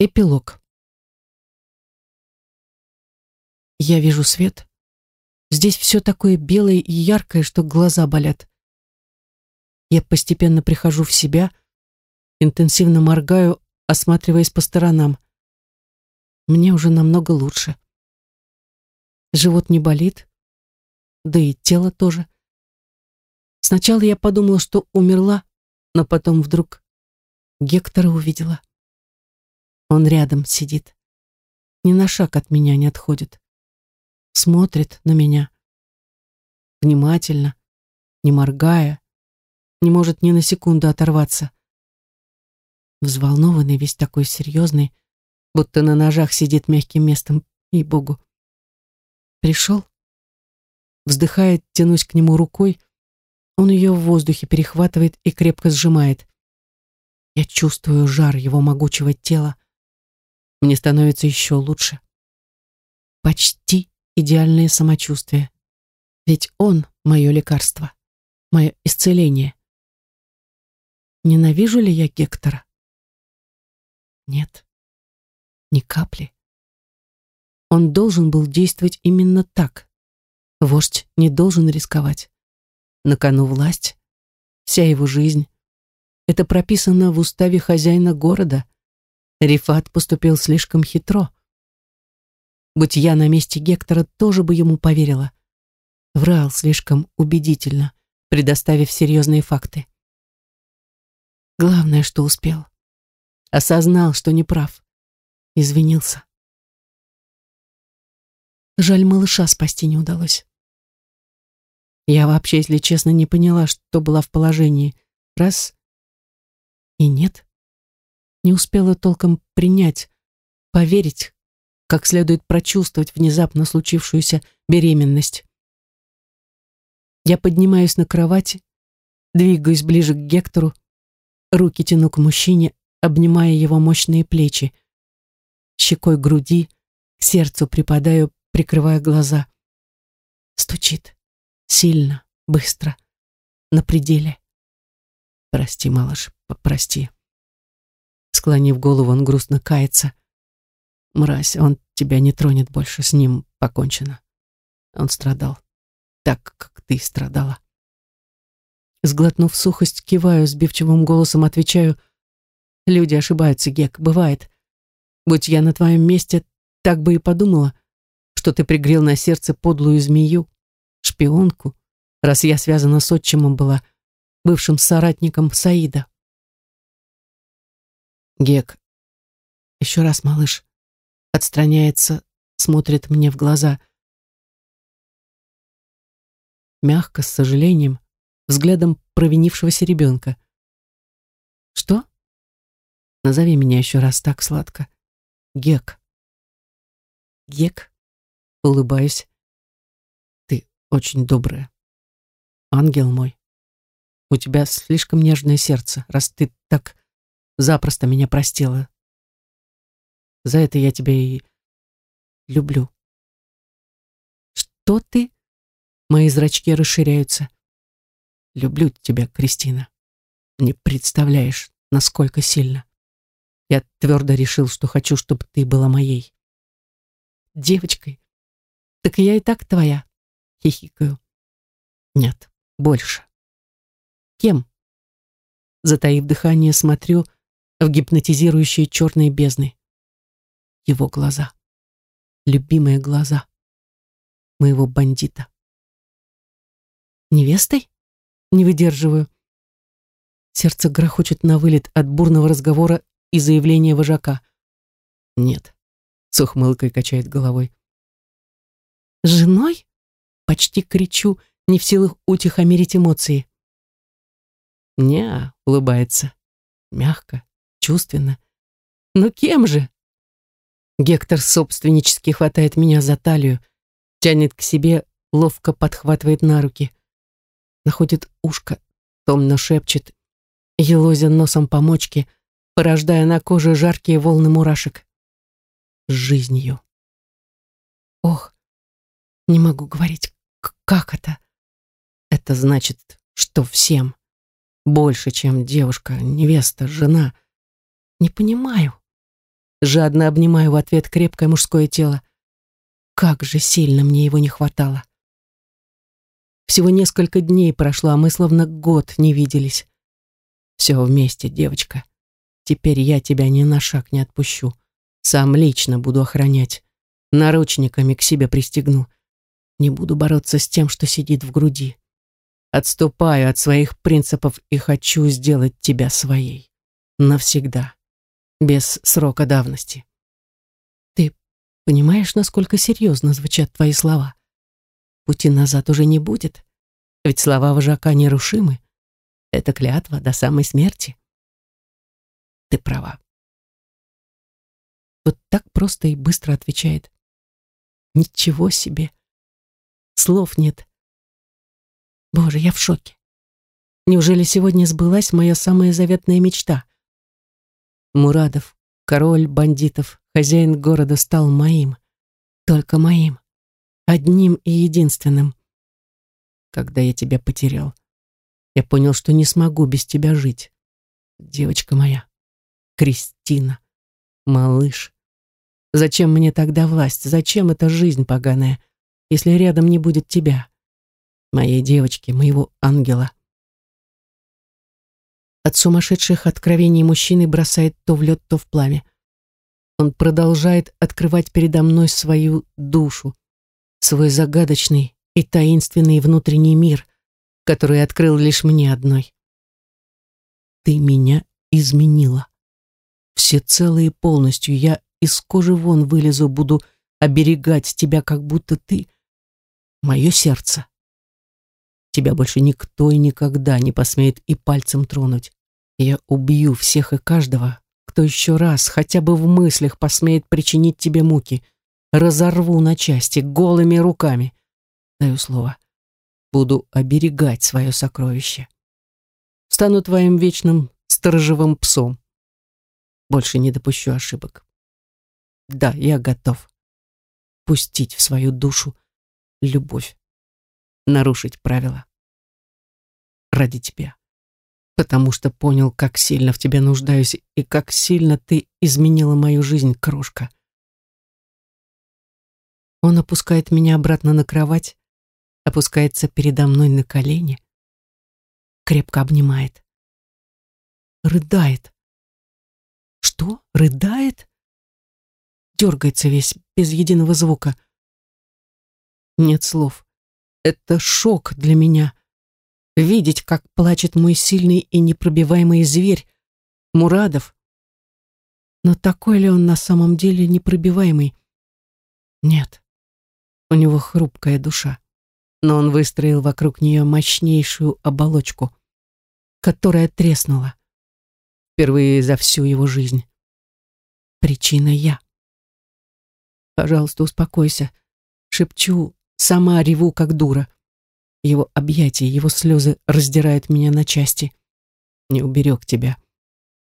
Эпилог. Я вижу свет. Здесь все такое белое и яркое, что глаза болят. Я постепенно прихожу в себя, интенсивно моргаю, осматриваясь по сторонам. Мне уже намного лучше. Живот не болит, да и тело тоже. Сначала я подумала, что умерла, но потом вдруг Гектора увидела. Он рядом сидит. Ни на шаг от меня не отходит. Смотрит на меня. Внимательно, не моргая, не может ни на секунду оторваться. Взволнованный, весь такой серьезный, будто на ножах сидит мягким местом, и богу. Пришел? Вздыхает, тянусь к нему рукой. Он ее в воздухе перехватывает и крепко сжимает. Я чувствую жар его могучего тела, мне становится еще лучше. Почти идеальное самочувствие. Ведь он — мое лекарство, мое исцеление. Ненавижу ли я Гектора? Нет, ни капли. Он должен был действовать именно так. Вождь не должен рисковать. На кону власть, вся его жизнь. Это прописано в уставе хозяина города — Рифат поступил слишком хитро. Будь я на месте Гектора, тоже бы ему поверила. Врал слишком убедительно, предоставив серьезные факты. Главное, что успел. Осознал, что не прав. Извинился. Жаль, малыша спасти не удалось. Я вообще, если честно, не поняла, что была в положении. Раз и нет не успела толком принять, поверить, как следует прочувствовать внезапно случившуюся беременность. Я поднимаюсь на кровати, двигаюсь ближе к Гектору, руки тяну к мужчине, обнимая его мощные плечи. Щекой груди, к сердцу припадаю, прикрывая глаза. Стучит. Сильно, быстро, на пределе. Прости, малыш, прости. Склонив голову, он грустно кается. Мразь, он тебя не тронет больше, с ним покончено. Он страдал. Так, как ты страдала. Сглотнув сухость, киваю, сбивчивым голосом отвечаю. Люди ошибаются, Гек, бывает. Будь я на твоем месте, так бы и подумала, что ты пригрел на сердце подлую змею, шпионку, раз я связана с отчимом была, бывшим соратником Саида. Гек. Еще раз, малыш. Отстраняется, смотрит мне в глаза. Мягко, с сожалением, взглядом провинившегося ребенка. Что? Назови меня еще раз так сладко. Гек. Гек. Улыбаюсь. Ты очень добрая. Ангел мой. У тебя слишком нежное сердце, раз ты так запросто меня простила. За это я тебя и люблю. Что ты? Мои зрачки расширяются. Люблю тебя, Кристина. Не представляешь, насколько сильно. Я твердо решил, что хочу, чтобы ты была моей. Девочкой? Так я и так твоя. Хихикаю. Нет, больше. Кем? Затаив дыхание, смотрю, в гипнотизирующие черные бездны. Его глаза. Любимые глаза. Моего бандита. Невестой? Не выдерживаю. Сердце грохочет на вылет от бурного разговора и заявления вожака. Нет. С ухмылкой качает головой. «Женой?» Почти кричу, не в силах утихомирить эмоции. «Не-а», улыбается. Мягко, чувственно. Но кем же? Гектор собственнически хватает меня за талию, тянет к себе, ловко подхватывает на руки. Находит ушко, томно шепчет, елозя носом по мочке, порождая на коже жаркие волны мурашек. С жизнью. Ох, не могу говорить, как это? Это значит, что всем. Больше, чем девушка, невеста, жена — не понимаю. Жадно обнимаю в ответ крепкое мужское тело. Как же сильно мне его не хватало. Всего несколько дней прошло, а мы словно год не виделись. Все вместе, девочка. Теперь я тебя ни на шаг не отпущу. Сам лично буду охранять. Наручниками к себе пристегну. Не буду бороться с тем, что сидит в груди. Отступаю от своих принципов и хочу сделать тебя своей. Навсегда. Без срока давности. Ты понимаешь, насколько серьезно звучат твои слова? Пути назад уже не будет. Ведь слова вожака нерушимы. Это клятва до самой смерти. Ты права. Вот так просто и быстро отвечает. Ничего себе. Слов нет. Боже, я в шоке. Неужели сегодня сбылась моя самая заветная мечта? Мурадов, король бандитов, хозяин города стал моим. Только моим. Одним и единственным. Когда я тебя потерял, я понял, что не смогу без тебя жить. Девочка моя, Кристина, малыш. Зачем мне тогда власть? Зачем эта жизнь поганая, если рядом не будет тебя? Моей девочки, моего ангела. От сумасшедших откровений мужчины бросает то в лед, то в пламя. Он продолжает открывать передо мной свою душу, свой загадочный и таинственный внутренний мир, который открыл лишь мне одной. Ты меня изменила. Всецело и полностью я из кожи вон вылезу, буду оберегать тебя, как будто ты — мое сердце. Тебя больше никто и никогда не посмеет и пальцем тронуть. Я убью всех и каждого, кто еще раз, хотя бы в мыслях, посмеет причинить тебе муки. Разорву на части голыми руками. Даю слово. Буду оберегать свое сокровище. Стану твоим вечным сторожевым псом. Больше не допущу ошибок. Да, я готов. Пустить в свою душу любовь. Нарушить правила. Ради тебя. Потому что понял, как сильно в тебе нуждаюсь и как сильно ты изменила мою жизнь, крошка. Он опускает меня обратно на кровать, опускается передо мной на колени, крепко обнимает. Рыдает. Что? Рыдает? Дергается весь, без единого звука. Нет слов. Это шок для меня. Видеть, как плачет мой сильный и непробиваемый зверь, Мурадов. Но такой ли он на самом деле непробиваемый? Нет. У него хрупкая душа. Но он выстроил вокруг нее мощнейшую оболочку, которая треснула. Впервые за всю его жизнь. Причина я. Пожалуйста, успокойся. Шепчу, сама реву, как дура. Его объятия, его слезы раздирают меня на части. Не уберег тебя.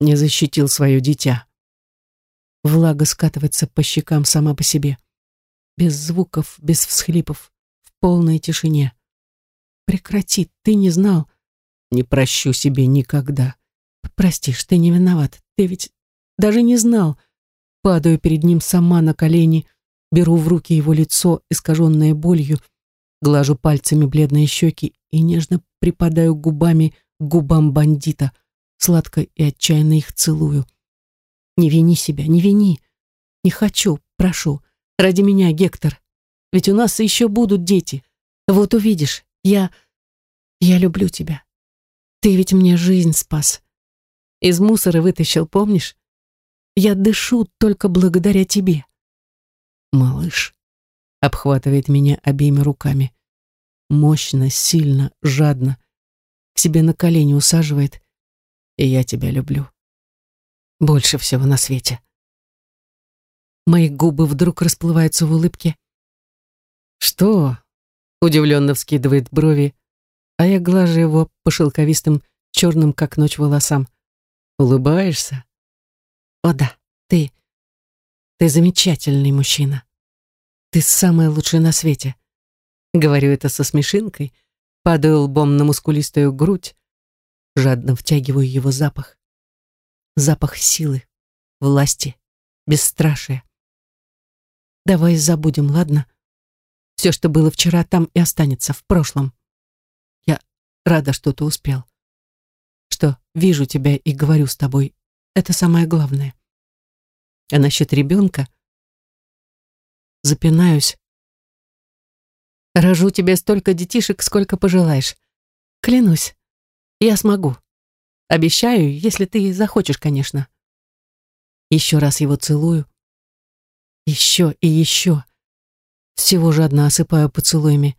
Не защитил свое дитя. Влага скатывается по щекам сама по себе. Без звуков, без всхлипов, в полной тишине. Прекрати, ты не знал. Не прощу себе никогда. Простишь, ты не виноват. Ты ведь даже не знал. Падаю перед ним сама на колени, беру в руки его лицо, искаженное болью, глажу пальцами бледные щеки и нежно припадаю губами к губам бандита, сладко и отчаянно их целую. Не вини себя, не вини. Не хочу, прошу. Ради меня, Гектор. Ведь у нас еще будут дети. Вот увидишь, я... Я люблю тебя. Ты ведь мне жизнь спас. Из мусора вытащил, помнишь? Я дышу только благодаря тебе. Малыш обхватывает меня обеими руками. Мощно, сильно, жадно. К себе на колени усаживает. И я тебя люблю. Больше всего на свете. Мои губы вдруг расплываются в улыбке. «Что?» — удивленно вскидывает брови, а я глажу его по шелковистым, черным, как ночь, волосам. «Улыбаешься?» «О да, ты... ты замечательный мужчина. Ты самый лучший на свете». Говорю это со смешинкой, падаю лбом на мускулистую грудь, жадно втягиваю его запах. Запах силы, власти, бесстрашие. Давай забудем, ладно? Все, что было вчера, там и останется, в прошлом. Я рада, что ты успел. Что вижу тебя и говорю с тобой. Это самое главное. А насчет ребенка? Запинаюсь. Рожу тебе столько детишек, сколько пожелаешь. Клянусь, я смогу. Обещаю, если ты захочешь, конечно. Еще раз его целую. Еще и еще. Всего же одна осыпаю поцелуями,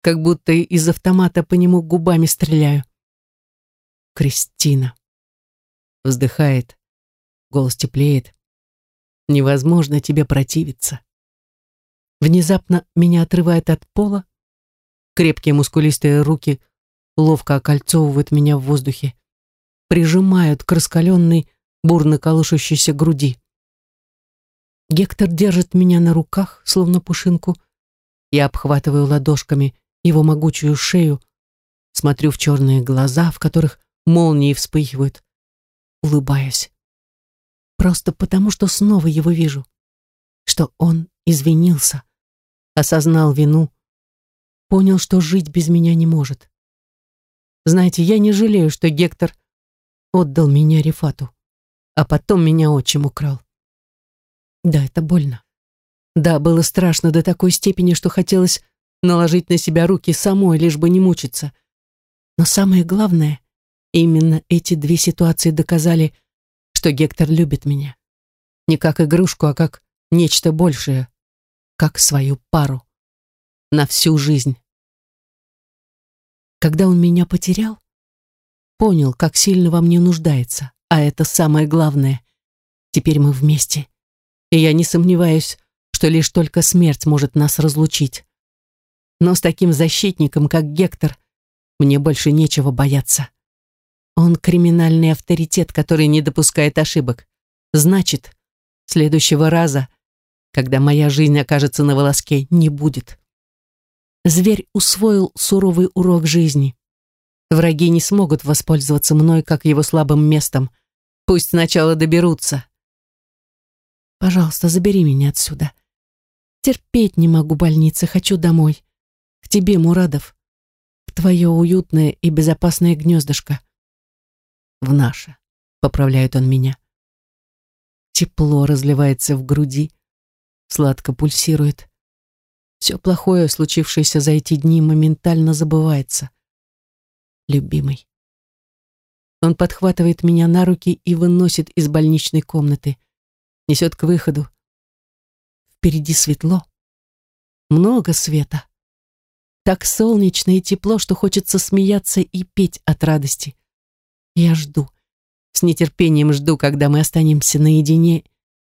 как будто из автомата по нему губами стреляю. Кристина. Вздыхает. Голос теплеет. Невозможно тебе противиться. Внезапно меня отрывает от пола. Крепкие мускулистые руки ловко окольцовывают меня в воздухе. Прижимают к раскаленной, бурно колышущейся груди. Гектор держит меня на руках, словно пушинку. Я обхватываю ладошками его могучую шею, смотрю в черные глаза, в которых молнии вспыхивают, улыбаясь. Просто потому, что снова его вижу, что он извинился, осознал вину, понял, что жить без меня не может. Знаете, я не жалею, что Гектор отдал меня Рифату, а потом меня отчим украл. Да, это больно. Да, было страшно до такой степени, что хотелось наложить на себя руки самой, лишь бы не мучиться. Но самое главное, именно эти две ситуации доказали, что Гектор любит меня. Не как игрушку, а как нечто большее, как свою пару. На всю жизнь. Когда он меня потерял, понял, как сильно во мне нуждается, а это самое главное. Теперь мы вместе и я не сомневаюсь, что лишь только смерть может нас разлучить. Но с таким защитником, как Гектор, мне больше нечего бояться. Он криминальный авторитет, который не допускает ошибок. Значит, следующего раза, когда моя жизнь окажется на волоске, не будет. Зверь усвоил суровый урок жизни. Враги не смогут воспользоваться мной как его слабым местом. Пусть сначала доберутся, Пожалуйста, забери меня отсюда. Терпеть не могу больницы, хочу домой. К тебе, Мурадов. В твое уютное и безопасное гнездышко. В наше, поправляет он меня. Тепло разливается в груди, сладко пульсирует. Все плохое, случившееся за эти дни, моментально забывается. Любимый. Он подхватывает меня на руки и выносит из больничной комнаты несет к выходу. Впереди светло. Много света. Так солнечно и тепло, что хочется смеяться и петь от радости. Я жду. С нетерпением жду, когда мы останемся наедине,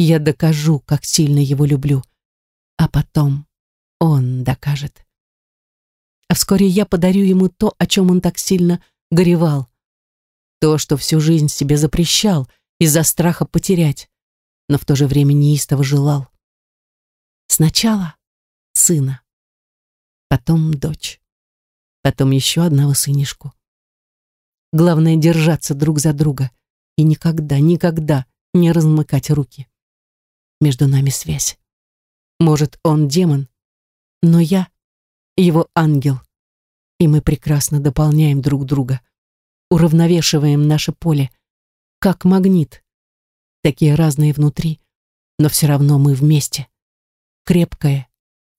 и я докажу, как сильно его люблю. А потом он докажет. А вскоре я подарю ему то, о чем он так сильно горевал. То, что всю жизнь себе запрещал из-за страха потерять но в то же время неистово желал. Сначала сына, потом дочь, потом еще одного сынишку. Главное держаться друг за друга и никогда, никогда не размыкать руки. Между нами связь. Может, он демон, но я его ангел, и мы прекрасно дополняем друг друга, уравновешиваем наше поле, как магнит, такие разные внутри, но все равно мы вместе. Крепкое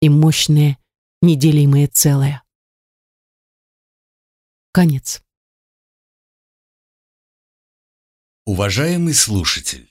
и мощное, неделимое целое. Конец. Уважаемый слушатель,